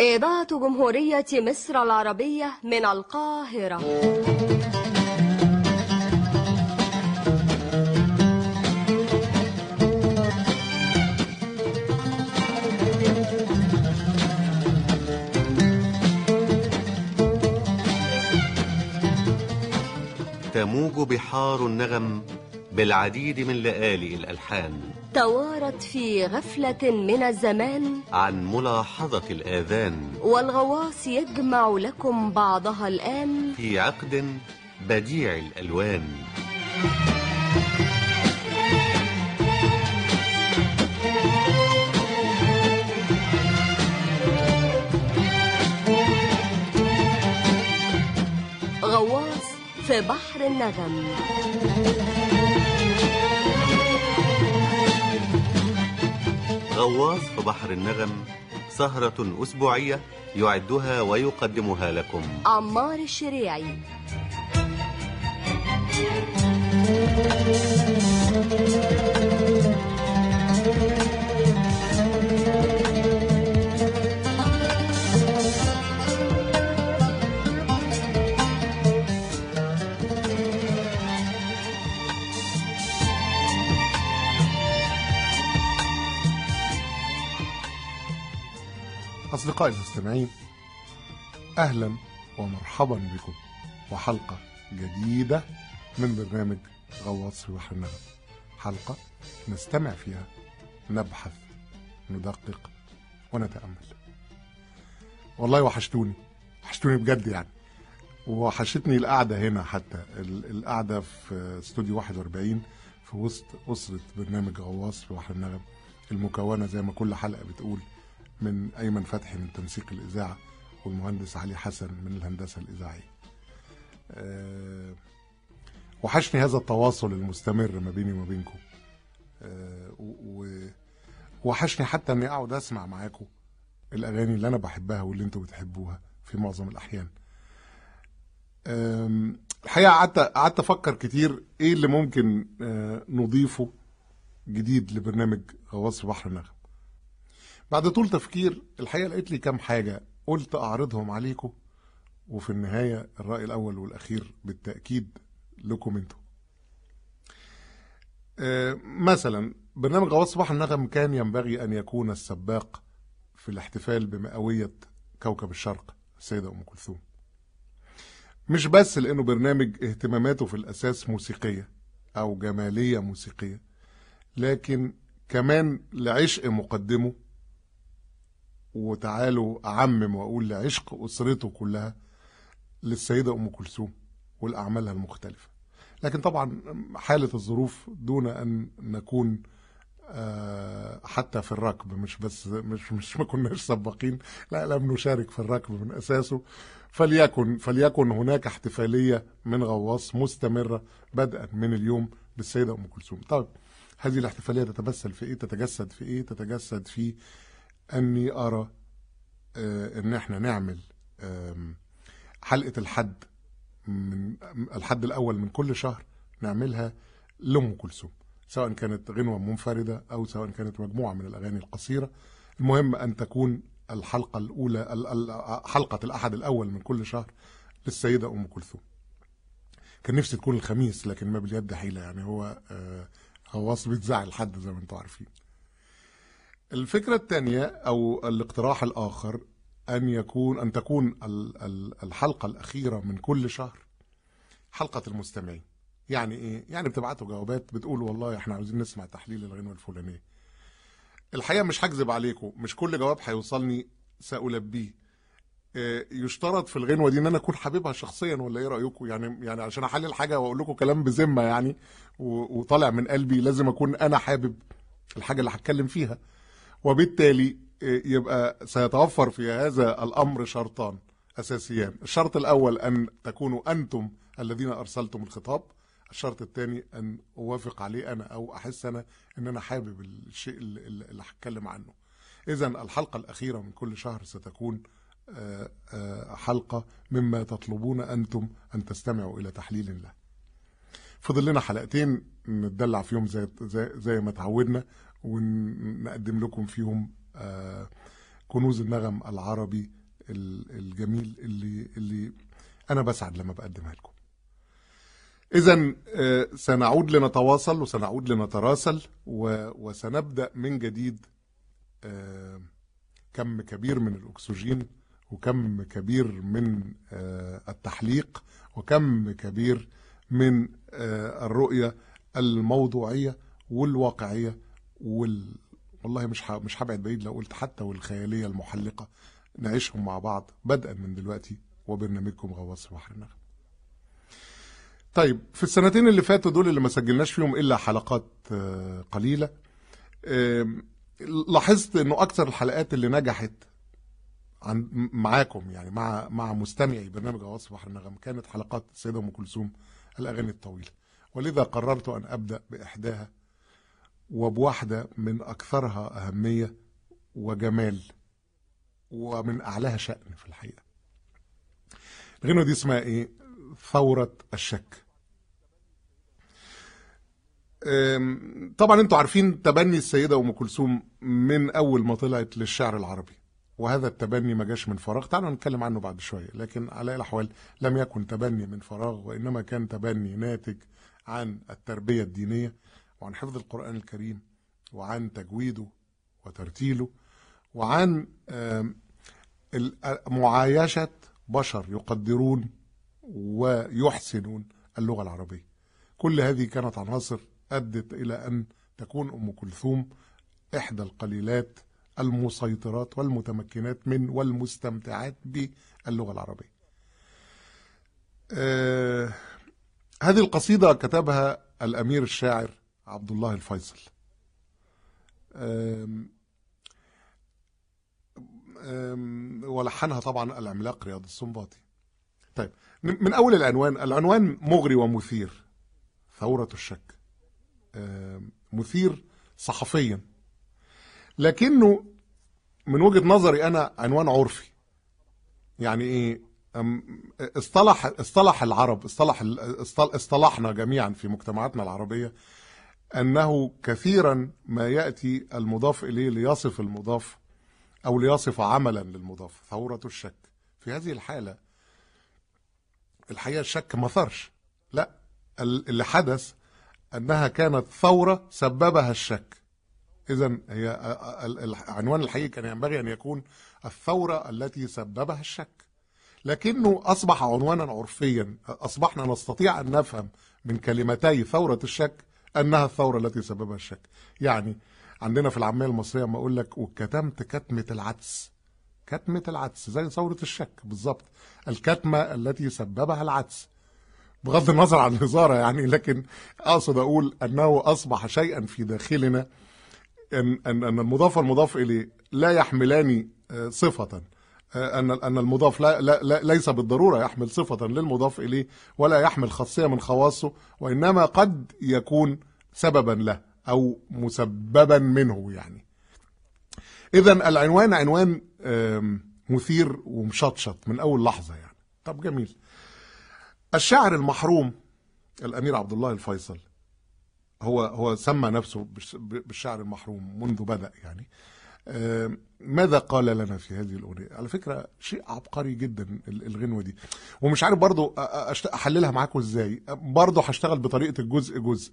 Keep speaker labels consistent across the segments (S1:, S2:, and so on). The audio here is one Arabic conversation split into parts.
S1: إذاعة جمهورية مصر العربية من القاهرة.
S2: تموج بحار النغم بالعديد من لآلئ الألحان.
S1: توارت في غفلة من الزمان.
S2: عن ملاحظة الآذان.
S1: والغواص يجمع لكم بعضها الآن.
S2: في عقد بديع الألوان.
S1: غواص في بحر النغم.
S2: غواص في بحر النغم سهرة أسبوعية يعدها ويقدمها لكم.
S1: عمار الشريعي.
S3: أصدقائي المستمعين أهلا ومرحبا بكم وحلقة جديدة من برنامج غواص في بحر النغم. حلقة نستمع فيها نبحث ندقق ونتأمل. والله وحشتوني وحشتوني بجد يعني. وحشتني القعدة هنا حتى ال- القعدة في استوديو 41 في وسط أسرة برنامج غواص في بحر النغم المكونة زي ما كل حلقة بتقول من أيمن فتحي من تنسيق الإذاعة والمهندس علي حسن من الهندسة الإذاعية. أه وحشني هذا التواصل المستمر ما بيني وما بينكم. أه وحشني حتى إني أقعد أسمع معاكم الأغاني اللي أنا بحبها واللي أنتوا بتحبوها في معظم الأحيان. الحقيقة قعدت قعدت أفكر كتير إيه اللي ممكن آه، نضيفه جديد لبرنامج غواص بحر النغم بعد طول تفكير الحقيقة لقيت لي كام حاجة قلت أعرضهم عليكم وفي النهاية الرأي الأول والأخير بالتأكيد لكم أنتوا آه، مثلا برنامج غواص صباح النغم كان ينبغي أن يكون السباق في الاحتفال بمئوية كوكب الشرق السيدة أم كلثوم. مش بس لأنه برنامج اهتماماته في الأساس موسيقية أو جمالية موسيقية لكن كمان لعشق مقدمه وتعالوا أعمم وأقول لعشق أسرته كلها للسيدة أم كلثوم والأعمالها المختلفة. لكن طبعا حالة الظروف دون أن نكون آه، حتى في الركب مش بس مش مش ما كناش سباقين لا لم نشارك في الركب من أساسه. فليكن فليكن هناك احتفالية من غواص مستمرة بدءا من اليوم بالسيده أم كلثوم. طيب هذه الاحتفالية تتمثل في إيه؟ تتجسد في إيه؟ تتجسد في أني أرى آه، إن إحنا نعمل حلقة الحد من الحد الأول من كل شهر نعملها لأم كلثوم سواء كانت غنوة منفردة أو سواء كانت مجموعة من الأغاني القصيرة. المهم أن تكون الحلقة الأولى ال- ال- حلقة الأحد الأول من كل شهر للسيدة أم كلثوم. كان نفسي تكون الخميس لكن ما باليد حيلة يعني هو آه، غواص بيتذاع الحد زي ما أنتم عارفين. الفكرة الثانية أو الاقتراح الآخر أن يكون أن تكون ال- ال- الحلقة الأخيرة من كل شهر حلقة المستمعين. يعني إيه؟ يعني بتبعتوا جوابات بتقول والله إحنا عاوزين نسمع تحليل الغنوة الفلانية. الحقيقة مش هكذب عليكم مش كل جواب هيوصلني سألبيه. آه، يشترط في الغنوة دي إن أنا أكون حاببها شخصيا ولا إيه رأيكم؟ يعني يعني عشان أحلل حاجة وأقول لكم كلام بذمة يعني وطالع من قلبي لازم أكون أنا حابب الحاجة اللي هتكلم فيها. وبالتالي يبقى سيتوفر في هذا الأمر شرطان أساسيان. الشرط الأول أن تكونوا أنتم الذين أرسلتم الخطاب. الشرط الثاني أن أوافق عليه أنا أو أحس أنا إن أنا حابب الشيء اللي, هتكلم عنه. اذا الحلقة الأخيرة من كل شهر ستكون آه، آه، حلقة مما تطلبون أنتم أن تستمعوا إلى تحليل له. فضل لنا حلقتين نتدلع فيهم زي زي, زي ما اتعودنا ونقدم لكم فيهم آه كنوز النغم العربي ال- الجميل اللي اللي أنا بسعد لما بقدمها لكم. اذا سنعود لنتواصل وسنعود لنتراسل وسنبدأ من جديد آه، كم كبير من الأكسجين وكم كبير من آه، التحليق وكم كبير من آه، الرؤية الموضوعية والواقعية وال والله مش ه- مش هبعد بعيد لو قلت حتى والخيالية المحلقة نعيشهم مع بعض بدءا من دلوقتي وبرنامجكم غواص بحر النغم. طيب في السنتين اللي فاتوا دول اللي ما سجلناش فيهم إلا حلقات آه، قليلة لاحظت إنه أكثر الحلقات اللي نجحت عن معاكم يعني مع مع مستمعي برنامج غواص بحر النغم كانت حلقات السيده أم كلثوم الأغاني الطويلة ولذا قررت أن أبدأ بإحداها وبواحدة من أكثرها أهمية وجمال ومن أعلاها شأن في الحقيقة. الغنوه دي اسمها إيه؟ ثورة الشك. أم، طبعا أنتوا عارفين تبني السيدة أم كلثوم من أول ما طلعت للشعر العربي وهذا التبني ما جاش من فراغ. تعالوا نتكلم عنه بعد شوية لكن على أي الأحوال لم يكن تبني من فراغ وإنما كان تبني ناتج عن التربية الدينية. وعن حفظ القرآن الكريم وعن تجويده وترتيله وعن معايشة بشر يقدرون ويحسنون اللغة العربية. كل هذه كانت عناصر أدت إلى أن تكون أم كلثوم إحدى القليلات المسيطرات والمتمكنات من والمستمتعات باللغة العربية. آه هذه القصيدة كتبها الأمير الشاعر عبد الله الفيصل. ولحنها طبعا العملاق رياض السنباطي. طيب من أول العنوان العنوان مغري ومثير ثورة الشك. مثير صحفيا. لكنه من وجهة نظري أنا عنوان عرفي. يعني أم، اصطلح اصطلح العرب اصطلح اصطلحنا جميعا في مجتمعاتنا العربية أنه كثيرا ما يأتي المضاف إليه ليصف المضاف أو ليصف عملا للمضاف ثورة الشك. في هذه الحالة الحقيقة الشك ما ثرش. لا ال- اللي حدث أنها كانت ثورة سببها الشك. اذا هي العنوان الحقيقي كان ينبغي أن يكون الثورة التي سببها الشك. لكنه أصبح عنوانا عرفيا أصبحنا نستطيع أن نفهم من كلمتي ثورة الشك أنها الثورة التي سببها الشك. يعني عندنا في العامية المصرية ما أقول لك وكتمت كتمة العدس. كتمة العدس زي ثورة الشك بالظبط. الكتمة التي سببها العدس. بغض النظر عن الهزارة يعني لكن أقصد أقول أنه أصبح شيئا في داخلنا أن, أن المضاف والمضاف إليه لا يحملان آه، آه، أن أن المضاف لا, لا, لا ليس بالضرورة يحمل صفة للمضاف إليه ولا يحمل خاصية من خواصه وإنما قد يكون سببا له أو مسببا منه يعني. إذا العنوان عنوان مثير ومشطشط من أول لحظة يعني. طب جميل. الشاعر المحروم الأمير عبد الله الفيصل هو هو سمى نفسه بالش- بالشاعر المحروم منذ بدأ يعني. ماذا قال لنا في هذه الأغنية؟ على فكرة شيء عبقري جدا ال- الغنوة دي. ومش عارف برضو أ- أ- أشت- أحللها معاكم إزاي. برضو هشتغل بطريقة الجزء جزء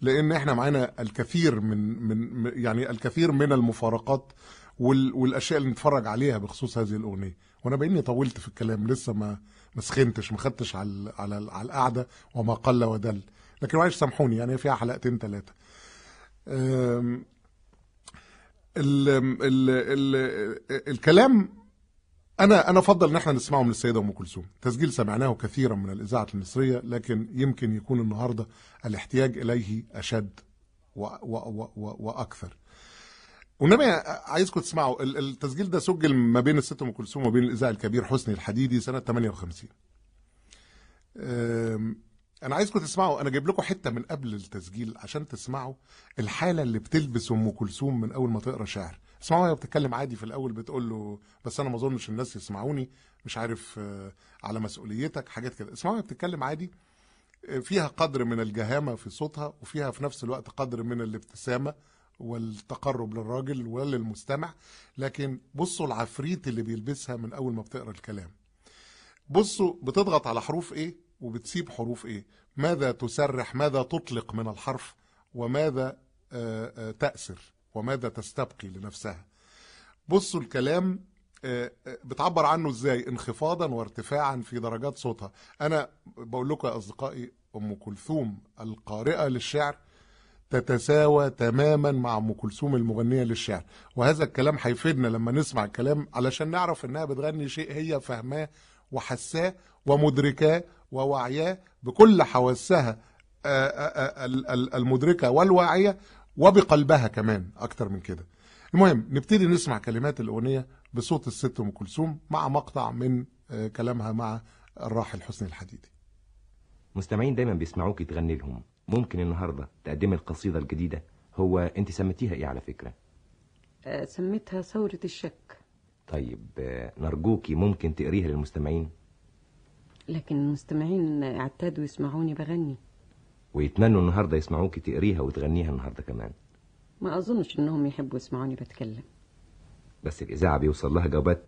S3: لأن إحنا معانا الكثير من من يعني الكثير من المفارقات وال- والأشياء اللي نتفرج عليها بخصوص هذه الأغنية. وأنا بإني طولت في الكلام لسه ما ما سخنتش ما خدتش على على على القعدة وما قل ودل. لكن معلش سامحوني يعني فيها حلقتين ثلاثة ال ال ال الكلام أنا أنا أفضل إن إحنا نسمعه من السيدة أم كلثوم. تسجيل سمعناه كثيرا من الإذاعة المصرية لكن يمكن يكون النهارده الاحتياج إليه أشد و و و و وأكثر. والنبي عايزكم تسمعوا ال- التسجيل ده سجل ما بين الست أم كلثوم وبين الاذاعي الكبير حسني الحديدي سنة 58 أم، أنا عايزكم تسمعوا أنا جايب لكم حتة من قبل التسجيل عشان تسمعوا الحالة اللي بتلبس أم كلثوم من أول ما تقرأ شعر. اسمعوا وهي بتتكلم عادي في الأول بتقول له بس أنا ما أظنش الناس يسمعوني مش عارف آه، على مسؤوليتك حاجات كده. اسمعوا وهي بتتكلم عادي. آه، فيها قدر من الجهامة في صوتها وفيها في نفس الوقت قدر من الابتسامة والتقرب للراجل وللمستمع. لكن بصوا العفريت اللي بيلبسها من أول ما بتقرأ الكلام. بصوا بتضغط على حروف إيه؟ وبتسيب حروف إيه؟ ماذا تسرح؟ ماذا تطلق من الحرف؟ وماذا آه، آه، تأسر؟ وماذا تستبقي لنفسها؟ بصوا الكلام آه، بتعبر عنه إزاي؟ انخفاضا وارتفاعا في درجات صوتها. أنا بقول لكم يا أصدقائي أم كلثوم القارئة للشعر تتساوى تماما مع أم كلثوم المغنية للشعر. وهذا الكلام هيفيدنا لما نسمع الكلام علشان نعرف إنها بتغني شيء هي فاهماه وحساه ومدركاه ووعياه بكل حواسها آه، آه، آه، ال- ال- المدركة والواعية وبقلبها كمان أكتر من كده. المهم نبتدي نسمع كلمات الأغنية بصوت الست أم كلثوم مع مقطع من كلامها مع الراحل حسني الحديدي.
S4: مستمعين دايما بيسمعوك تغني لهم. ممكن النهارده تقدمي القصيدة الجديدة. هو أنت سميتيها إيه على فكرة؟
S5: آه، سميتها ثورة الشك.
S4: طيب نرجوكي ممكن تقريها للمستمعين؟
S5: لكن المستمعين اعتادوا يسمعوني بغني.
S4: ويتمنوا النهارده يسمعوكي تقريها وتغنيها النهارده كمان.
S5: ما أظنش إنهم يحبوا يسمعوني بتكلم.
S4: بس الإذاعة بيوصل لها جوابات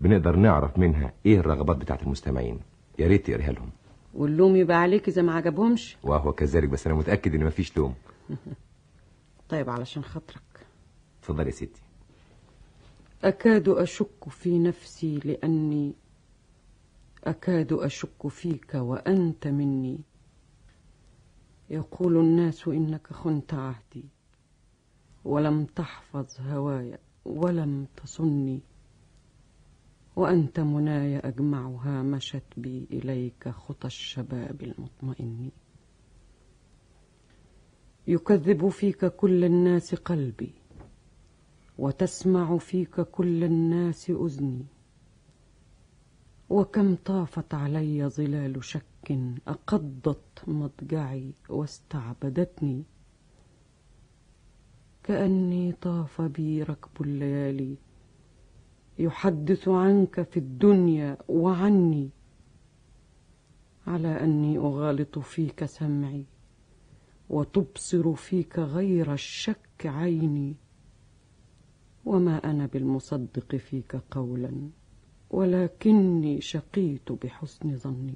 S4: بنقدر نعرف منها إيه الرغبات بتاعت المستمعين. يا ريت تقريها لهم.
S5: واللوم يبقى عليك إذا ما عجبهمش؟
S4: وهو كذلك بس أنا متأكد إن مفيش لوم.
S5: طيب علشان خاطرك.
S4: اتفضلي يا ستي.
S5: أكاد أشك في نفسي لأني أكاد أشك فيك وأنت مني. يقول الناس إنك خنت عهدي ولم تحفظ هواي ولم تصني. وأنت مناي أجمعها مشت بي إليك خطى الشباب المطمئن. يكذب فيك كل الناس قلبي وتسمع فيك كل الناس أذني. وكم طافت علي ظلال شك أقضت مضجعي واستعبدتني. كأني طاف بي ركب الليالي يحدث عنك في الدنيا وعني. على أني أغالط فيك سمعي وتبصر فيك غير الشك عيني. وما أنا بالمصدق فيك قولا. ولكني شقيت بحسن ظني.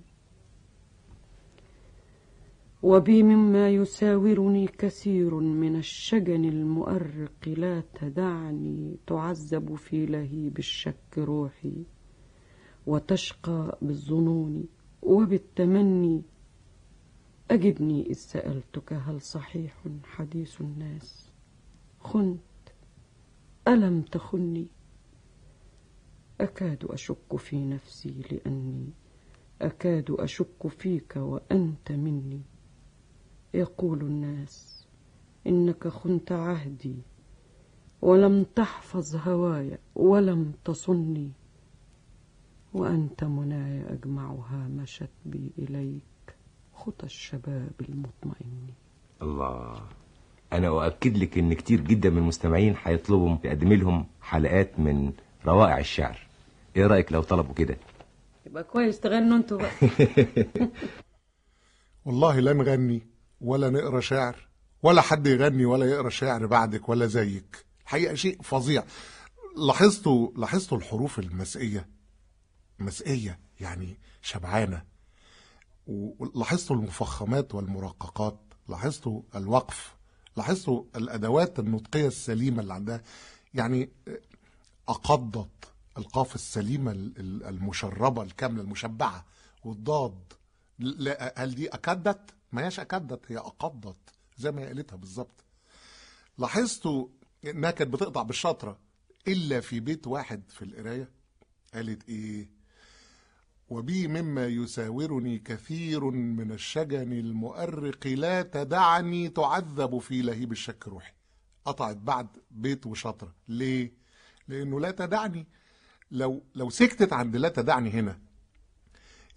S5: وبي مما يساورني كثير من الشجن المؤرق لا تدعني تعذب في لهيب الشك روحي وتشقى بالظنون وبالتمني. أجبني إذ سألتك هل صحيح حديث الناس؟ خنت ألم تخني؟ أكاد أشك في نفسي لأني أكاد أشك فيك وأنت مني. يقول الناس إنك خنت عهدي ولم تحفظ هواي ولم تصني وأنت مناي أجمعها مشت بي إليك خطى الشباب المطمئن.
S4: الله أنا أؤكد لك إن كتير جدا من المستمعين هيطلبوا تقدمي لهم حلقات من روائع الشعر. إيه رأيك لو طلبوا كده؟
S5: يبقى كويس تغنوا أنتوا بقى.
S3: والله لا نغني ولا نقرأ شعر ولا حد يغني ولا يقرأ شعر بعدك ولا زيك. الحقيقة شيء فظيع. لاحظتوا لاحظتوا الحروف المسئية؟ مسئية يعني شبعانة. ولاحظتوا المفخمات والمرققات؟ لاحظتوا الوقف؟ لاحظتوا الأدوات النطقية السليمة اللي عندها؟ يعني أقضت. القاف السليمة ال- ال- المشربة الكاملة المشبعة والضاد. هل دي أكدت؟ ما هيش أكدت هي أقضت زي ما هي قالتها بالظبط. لاحظتوا إنها كانت بتقطع بالشطرة إلا في بيت واحد في القراية؟ قالت إيه؟ وبي مما يساورني كثير من الشجن المؤرق لا تدعني تعذب في لهيب الشك روحي قطعت بعد بيت وشطرة. ليه؟ لأنه لا تدعني. لو لو سكتت عند لا تدعني هنا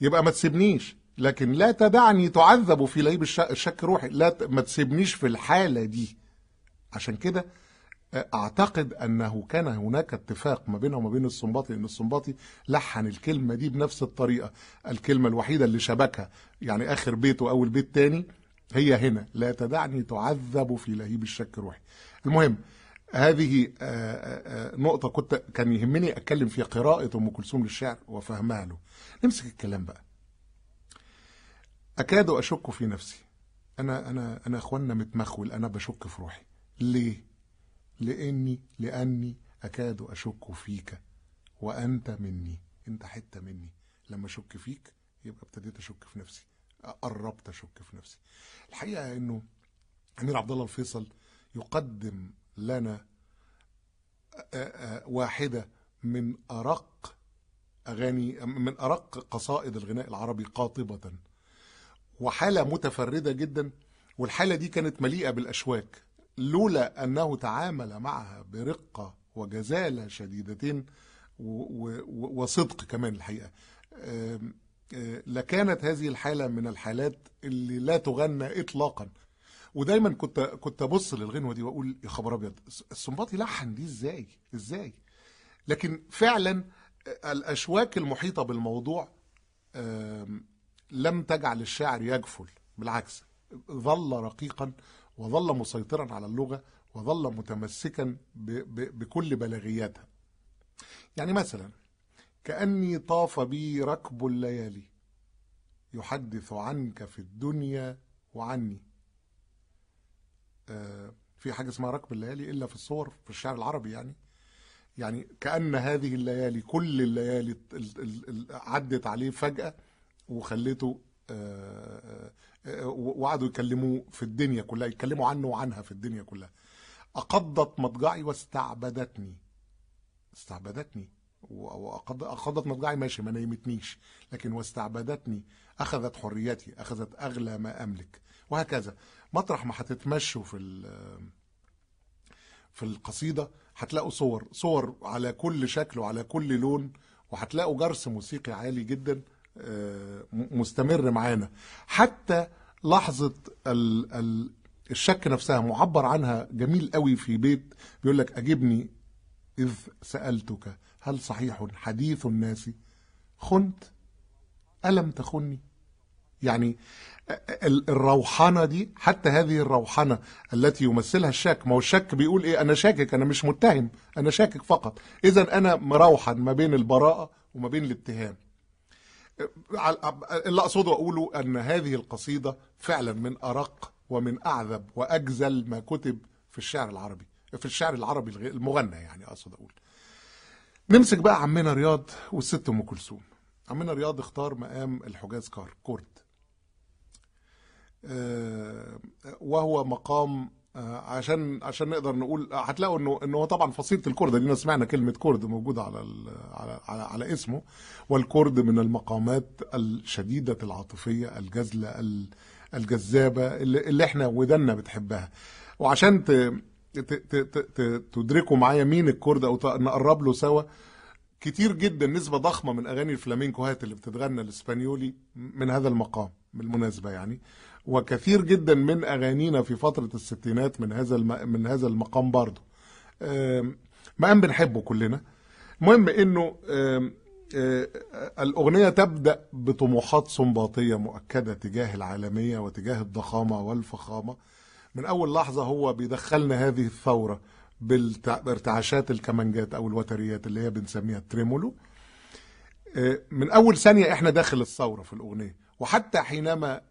S3: يبقى ما تسيبنيش. لكن لا تدعني تعذب في لهيب الش- الشك روحي. لا ت- ما تسيبنيش في الحالة دي. عشان كده أعتقد أنه كان هناك اتفاق ما بينه وما بين السنباطي لأن السنباطي لحن الكلمة دي بنفس الطريقة. الكلمة الوحيدة اللي شبكها يعني آخر بيت وأول بيت تاني هي هنا. لا تدعني تعذب في لهيب الشك روحي. المهم هذه آه، آه، آه، نقطة كنت كان يهمني أتكلم فيها قراءة أم كلثوم للشعر وفهمها له نمسك الكلام بقى. أكاد أشك في نفسي. أنا أنا أنا أخوانا متمخول. أنا بشك في روحي. ليه؟ لأني لأني أكاد أشك فيك. وأنت مني. أنت حتة مني. لما أشك فيك يبقى ابتديت أشك في نفسي. قربت أشك في نفسي. الحقيقة إنه أمير عبد الله الفيصل يقدم لنا واحدة من أرق أغاني من أرق قصائد الغناء العربي قاطبة. وحالة متفردة جدا والحالة دي كانت مليئة بالأشواك. لولا أنه تعامل معها برقة وجزالة شديدتين وصدق كمان الحقيقة. لكانت هذه الحالة من الحالات اللي لا تغنى إطلاقا. ودايما كنت كنت أبص للغنوة دي وأقول يا خبر أبيض السنباطي لحن دي إزاي؟ إزاي؟ لكن فعلا الأشواك المحيطة بالموضوع لم تجعل الشاعر يجفل بالعكس ظل رقيقا وظل مسيطرا على اللغة وظل متمسكا بكل بلاغياتها. يعني مثلا كأني طاف بي ركب الليالي يحدث عنك في الدنيا وعني. آه، في حاجة اسمها ركب الليالي إلا في الصور في الشعر العربي يعني. يعني كأن هذه الليالي كل الليالي ال- ال- ال- عدت عليه فجأة وخلته آه، آه، وقعدوا يكلموه في الدنيا كلها يتكلموا عنه وعنها في الدنيا كلها. أقضت مضجعي واستعبدتني. استعبدتني. وأقض- أقضت مضجعي ماشي ما نيمتنيش. لكن واستعبدتني أخذت حريتي أخذت أغلى ما أملك. وهكذا. مطرح ما هتتمشوا في في القصيدة هتلاقوا صور صور على كل شكل وعلى كل لون وهتلاقوا جرس موسيقي عالي جدا آه، مستمر معانا. حتى لحظة ال ال الشك نفسها معبر عنها جميل قوي في بيت بيقول لك أجبني إذ سألتك هل صحيح حديث الناس؟ خنت ألم تخني؟ يعني ال- الروحنة دي حتى هذه الروحنة التي يمثلها الشك ما هو الشك بيقول إيه؟ أنا شاكك أنا مش متهم أنا شاكك فقط. اذا أنا مروحن ما بين البراءة وما بين الاتهام. اللي أقصده اقوله أن هذه القصيدة فعلا من أرق ومن أعذب وأجزل ما كتب في الشعر العربي في الشعر العربي المغنى يعني أقصد أقول. نمسك بقى عمنا رياض والست أم كلثوم. عمنا رياض اختار مقام الحجاز كار كورد وهو مقام آه، عشان عشان نقدر نقول هتلاقوا إنه إنه هو طبعا فصيلة الكرد دينا سمعنا كلمة كرد موجودة على على على, على اسمه والكرد من المقامات الشديدة العاطفية الجزلة ال- الجذابة اللي, اللي إحنا ودنا بتحبها. وعشان ت تدركوا معايا مين الكرد أو نقرب له سوا كتير جدا نسبة ضخمة من أغاني الفلامينكوهات اللي بتتغنى الإسبانيولي من هذا المقام بالمناسبة يعني. وكثير جدا من أغانينا في فترة الستينات من هذا. من هذا المقام برضه مقام بنحبه كلنا. المهم آه، الأغنية تبدأ بطموحات سنباطية مؤكدة تجاه العالمية وتجاه الضخامة والفخامة. من أول لحظة هو بيدخلنا هذه الثورة بارتعاشات الكمانجات أو الوتريات اللي هي بنسميها التريمولو من أول ثانية إحنا داخل الثورة في الأغنية. وحتى حينما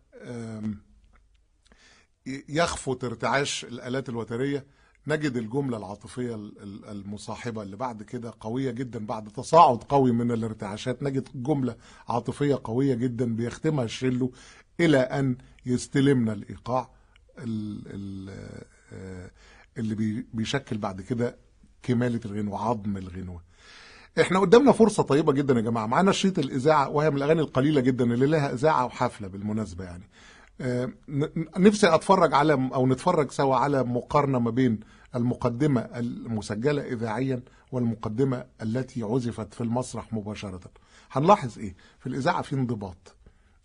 S3: يخفت ارتعاش الآلات الوترية. نجد الجملة العاطفية ال- ال- المصاحبة اللي بعد كده قوية جدا بعد تصاعد قوي من الارتعاشات. نجد جملة عاطفية قوية جدا بيختمها الشيلو إلى أن يستلمنا الإيقاع ال- ال- آه، اللي بي- بيشكل بعد كده كمالة الغنوة عظم الغنوة إحنا قدامنا فرصة طيبة جدا يا جماعة. معانا شريط الإذاعة وهي من الأغاني القليلة جدا اللي لها إذاعة وحفلة بالمناسبة يعني. آه، نفسي أتفرج على أو نتفرج سوا على مقارنة ما بين المقدمة المسجلة إذاعيا والمقدمة التي عزفت في المسرح مباشرة. هنلاحظ إيه؟ في الإذاعة في انضباط.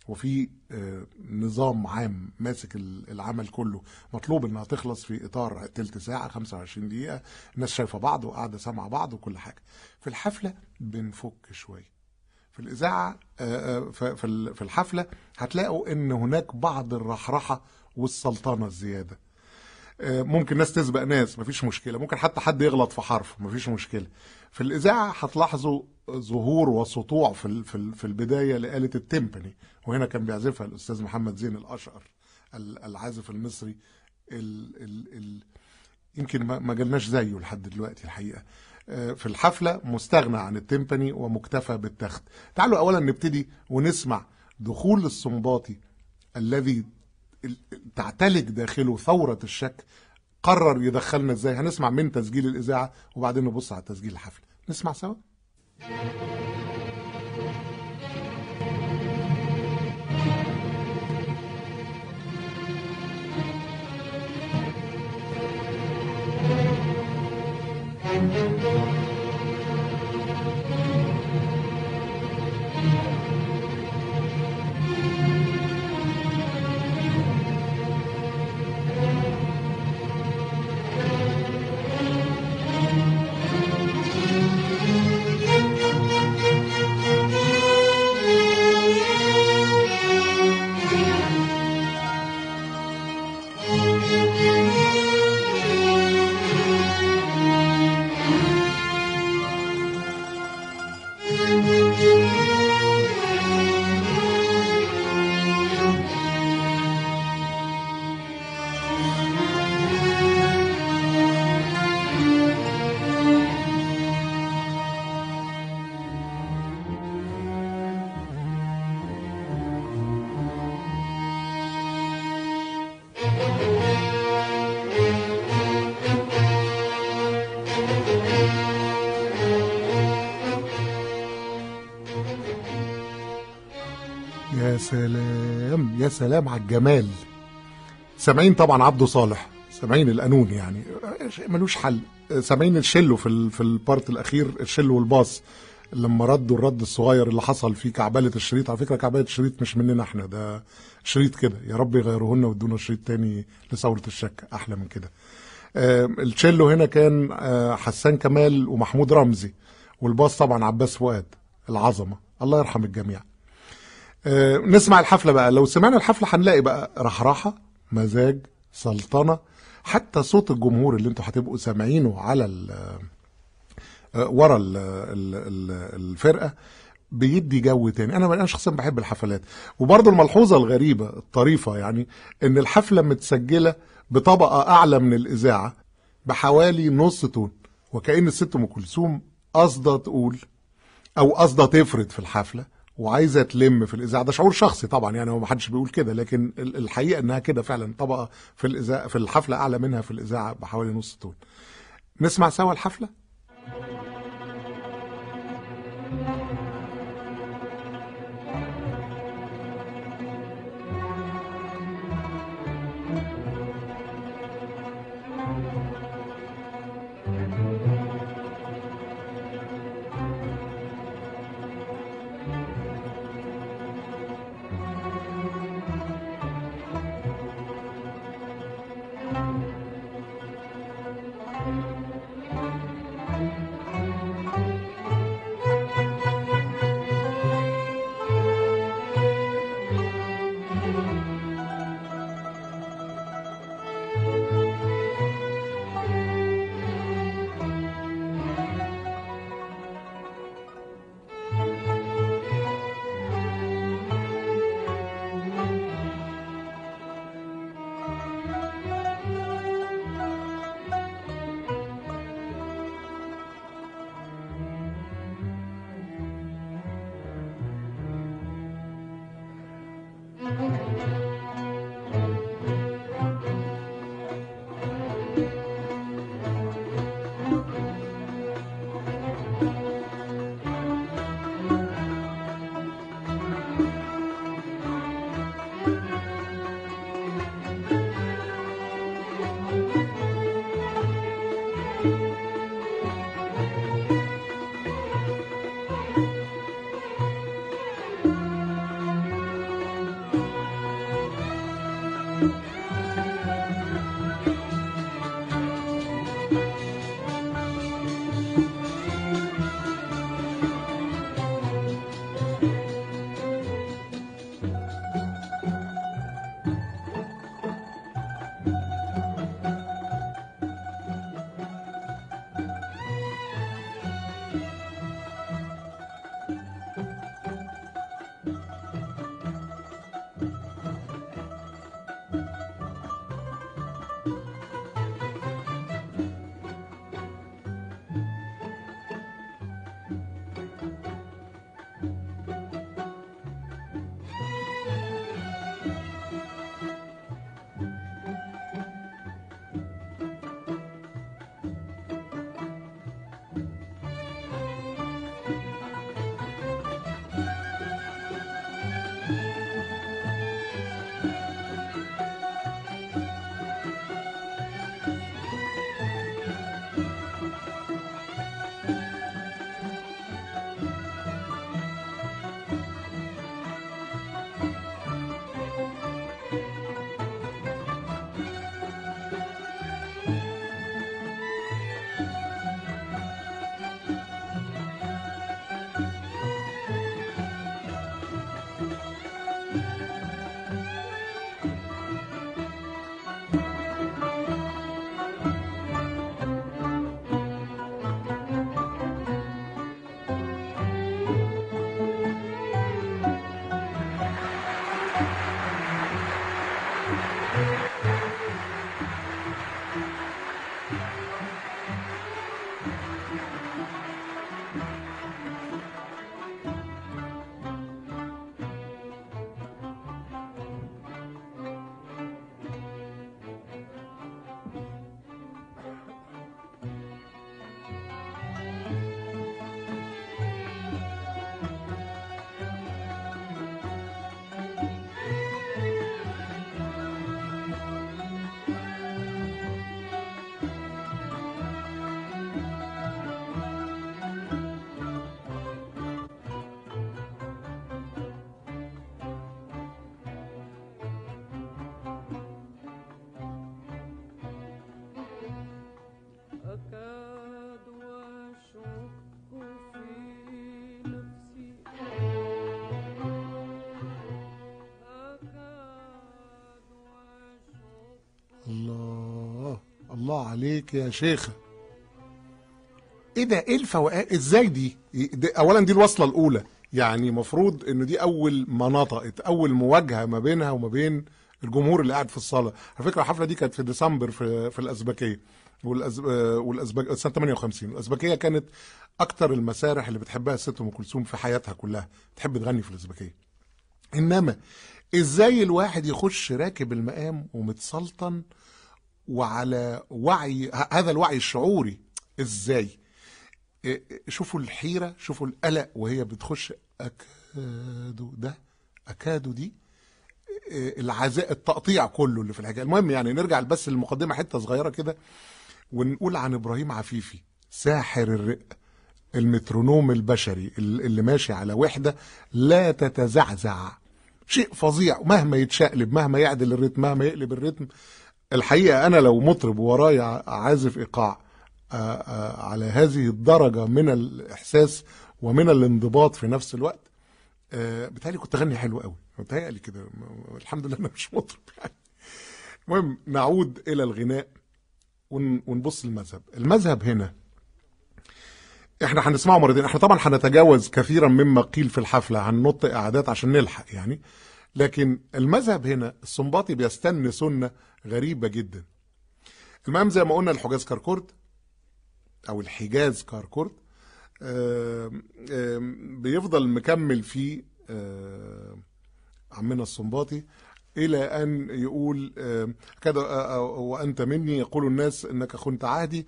S3: وفي آه، نظام عام ماسك ال- العمل كله مطلوب إنها تخلص في إطار تلت ساعة 25 دقيقة. الناس شايفة بعض وقاعدة سامعة بعض وكل حاجة. في الحفلة بنفك شوية. في الإذاعة آه، آه، في ال- في الحفلة هتلاقوا إن هناك بعض الرحرحة والسلطنة الزيادة. ممكن ناس تسبق ناس مفيش مشكلة. ممكن حتى حد يغلط في حرف مفيش مشكلة. في الإذاعة هتلاحظوا ظهور وسطوع في في ال- في البداية لآلة التيمباني وهنا كان بيعزفها الأستاذ محمد زين الاشقر ال- العازف المصري ال ال ال يمكن ما جالناش زيه لحد دلوقتي الحقيقة. آه، في الحفلة مستغنى عن التيمباني ومكتفى بالتخت. تعالوا اولا نبتدي ونسمع دخول السنباطي الذي ال- تعتلج داخله ثورة الشك قرر يدخلنا إزاي؟ هنسمع من تسجيل الإذاعة وبعدين نبص على تسجيل الحفلة نسمع سوا. يا سلام يا سلام على الجمال. سامعين طبعا عبده صالح سامعين القانون يعني. ملوش حل. سامعين الشلو في في البارت الأخير الشلو والباص لما ردوا الرد الصغير اللي حصل في كعبله الشريط. على فكرة كعبله الشريط مش مننا إحنا ده شريط كده. يا رب يغيروه لنا ويدونا شريط تاني لثورة الشك أحلى من كده. آه، التشيلو هنا كان آه، حسان كمال ومحمود رمزي والباص طبعا عباس فؤاد العظمة. الله يرحم الجميع. آه، نسمع الحفلة بقى. لو سمعنا الحفلة هنلاقي بقى رحراحة مزاج سلطنة. حتى صوت الجمهور اللي أنتوا هتبقوا سامعينه على ال آه، ورا ال ال ال الفرقة بيدي جو تاني. أنا أنا شخصيا بحب الحفلات. وبرضه الملحوظة الغريبة الطريفة يعني إن الحفلة متسجلة بطبقة أعلى من الإذاعة بحوالي نص تون وكأن الست أم كلثوم قاصده تقول أو قاصده تفرد في الحفلة. وعايزة تلم في الإذاعة. ده شعور شخصي طبعا يعني هو ما حدش بيقول كده لكن ال- الحقيقة إنها كده فعلا طبقة في الإذاعة في الحفلة أعلى منها في الإذاعة بحوالي نص تون نسمع سوا الحفلة؟ الله عليك يا شيخة إيه ده؟ إيه الفوقات إزاي دي؟, دي اولا دي الوصلة الأولى. يعني مفروض إن دي أول ما نطقت أول مواجهة ما بينها وما بين الجمهور اللي قاعد في الصالة. على فكرة الحفلة دي كانت في ديسمبر في, في الازبكية والأز... والأزبك... سنة 58 الأزبكية كانت أكتر المسارح اللي بتحبها الست أم كلثوم في حياتها كلها. تحب تغني في الأزبكية إنما إزاي الواحد يخش راكب المقام ومتسلطن وعلى وعي هذا الوعي الشعوري. إزاي؟ إيه- شوفوا الحيرة شوفوا القلق وهي بتخش. أكادو ده أكادو دي إيه، العزاء التقطيع كله اللي في الحكاية. المهم يعني نرجع بس للمقدمة حتة صغيرة كده ونقول عن إبراهيم عفيفي ساحر الرق المترونوم البشري اللي ماشي على وحدة لا تتزعزع. شيء فظيع مهما يتشقلب مهما يعدل الريتم مهما يقلب الريتم. الحقيقة أنا لو مطرب ورايا عازف إيقاع آه، آه، على هذه الدرجة من الإحساس ومن الانضباط في نفس الوقت آه، بتهيألي كنت أغني حلو قوي بتهيألي كده الحمد لله أنا مش مطرب يعني. المهم نعود إلى الغناء ون- ونبص المذهب المذهب هنا إحنا هنسمعه مرتين إحنا طبعا هنتجاوز كثيرا مما قيل في الحفلة هننط اعداد عشان نلحق يعني. لكن المذهب هنا السنباطي بيستن سنة غريبة جدا. المهم زي ما قلنا الحجاز كاركورد أو الحجاز كاركورد بيفضل مكمل فيه آم، عمنا السنباطي إلى أن يقول كذا وأنت مني يقول الناس إنك خنت عهدي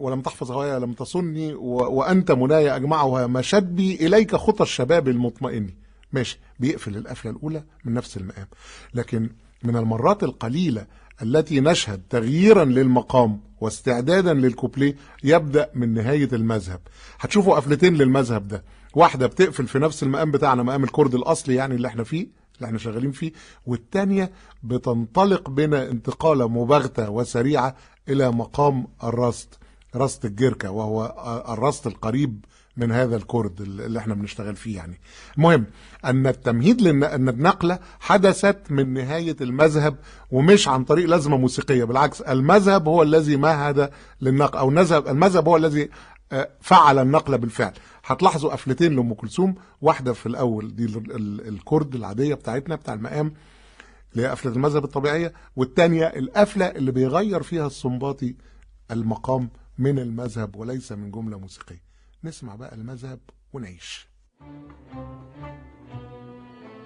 S3: ولم تحفظ هواي ولم تصني و- وأنت مناي أجمعها مشت بي إليك خطى الشباب المطمئن ماشي بيقفل القفلة الأولى من نفس المقام. لكن من المرات القليلة التي نشهد تغييرا للمقام واستعدادا للكوبليه يبدأ من نهاية المذهب. هتشوفوا قفلتين للمذهب ده. واحدة بتقفل في نفس المقام بتاعنا مقام الكرد الأصلي يعني اللي إحنا فيه اللي إحنا شغالين فيه والتانية بتنطلق بنا انتقالة مباغتة وسريعة إلى مقام الرصد رصد الجركة وهو الرصد القريب من هذا الكرد اللي إحنا بنشتغل فيه يعني. المهم أن التمهيد لأن أن النقلة حدثت من نهاية المذهب ومش عن طريق لازمة موسيقية بالعكس المذهب هو الذي مهد للنقل أو نذهب المذهب هو الذي آه، فعل النقلة بالفعل. هتلاحظوا قفلتين لأم كلثوم واحدة في الأول دي ال- ال- الكرد العادية بتاعتنا بتاع المقام اللي هي قفلة المذهب الطبيعية والتانية القفلة اللي بيغير فيها السنباطي المقام من المذهب وليس من جملة موسيقية. نسمع بقى المذهب ونعيش.